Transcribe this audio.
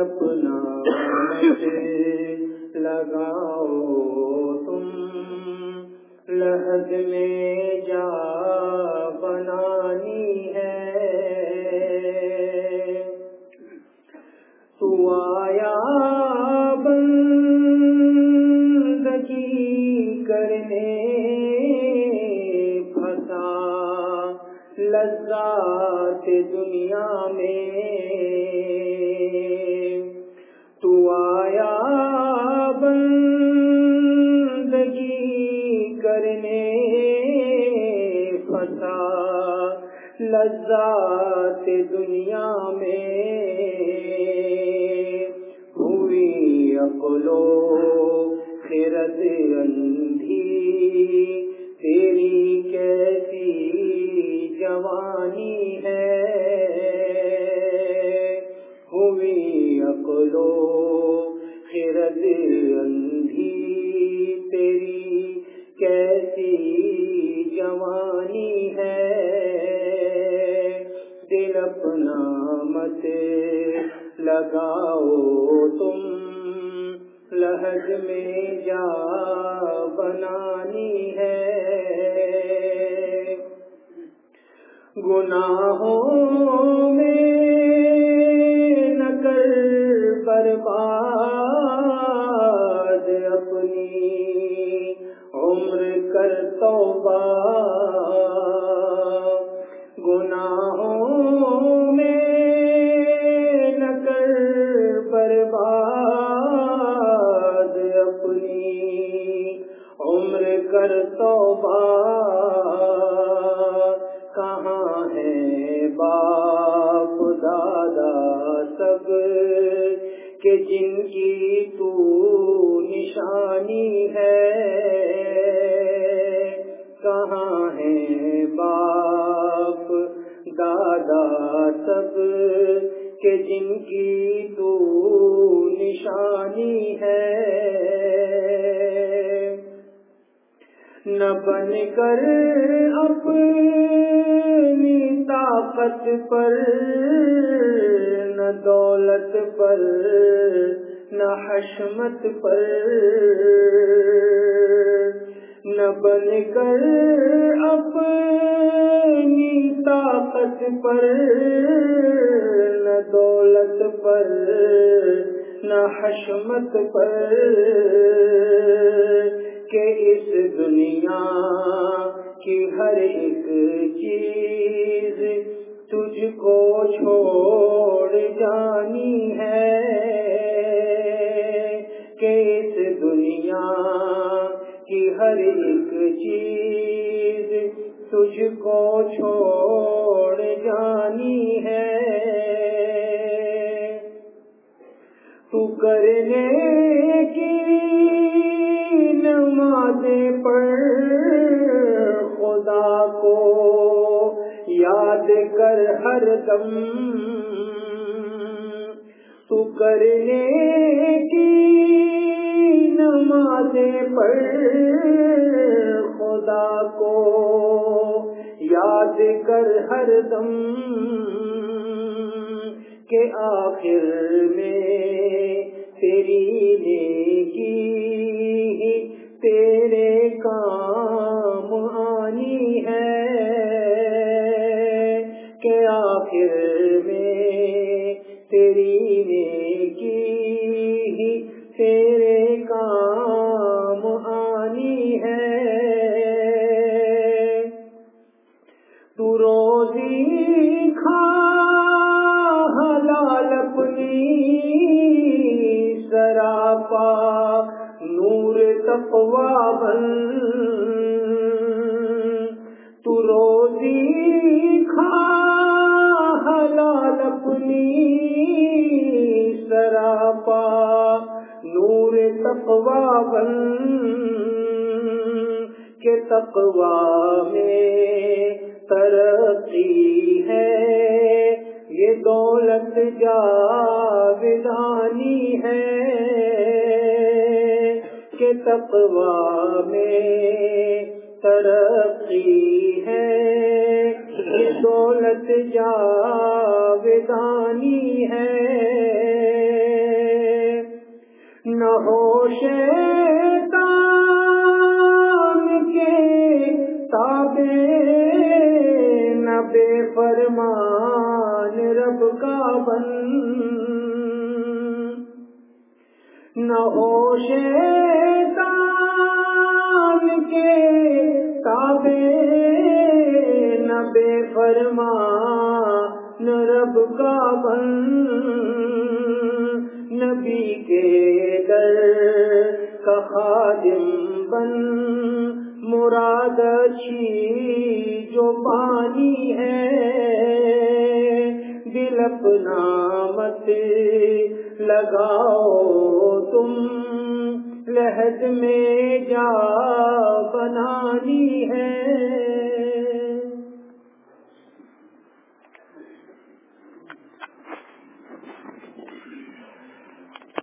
اپنا لگاؤ تم لہد میں جا لذات دنیا میں ہوئی اقلو خرد اندھی۔ تیری کیسی جوانی ہے؟ ہوئی اقلو خرد اندھی۔ تیری کیسی جوانی ہے؟ اپنا متے لگاؤ تم لہج میں جا بنانی ہے گناہوں میں نہ کر برباد باپ دادا سب کہ جن کی تو نشانی ہے۔ کہاں ہے باپ دادا سب کہ جن کی تو نشانی ہے؟ نہ بن کر اپنی طاقت پر، نہ دولت پر، نہ حشمت پر۔ نہ بن کر اپنی طاقت پر، نہ دولت پر، نہ حشمت پر۔ کہ اس دنیا کی ہر ایک چیز تجھ کو چھوڑ جانی ہے کہ اس دنیا کی ہر ایک چیز تجھ کو چھوڑ جانی کر ہر دم تو کرنے کی نماز پڑھ خدا کو۔ یاد کر ہر دم کہ آخر میں۔ روزی کھا حلال اپنی سراپا، نور تپوا بن۔ تو کھا حلال اپنی سراپا، نور تقوا بن۔ کے تقوا میں ترقی ہے۔ یہ دولت جاویدانی ہے کہ تقوا میں ترقی ہے۔ یہ دولت جاویدانی ہے رب کا بن نہ ہو شیطان کے تابے نہ بے فرمان رب کا بن نبی کے در کا خادم بن۔ مراد اچھی جو پانی ہے اپنا مت لگاؤ تم لہد میں جا بنانی ہے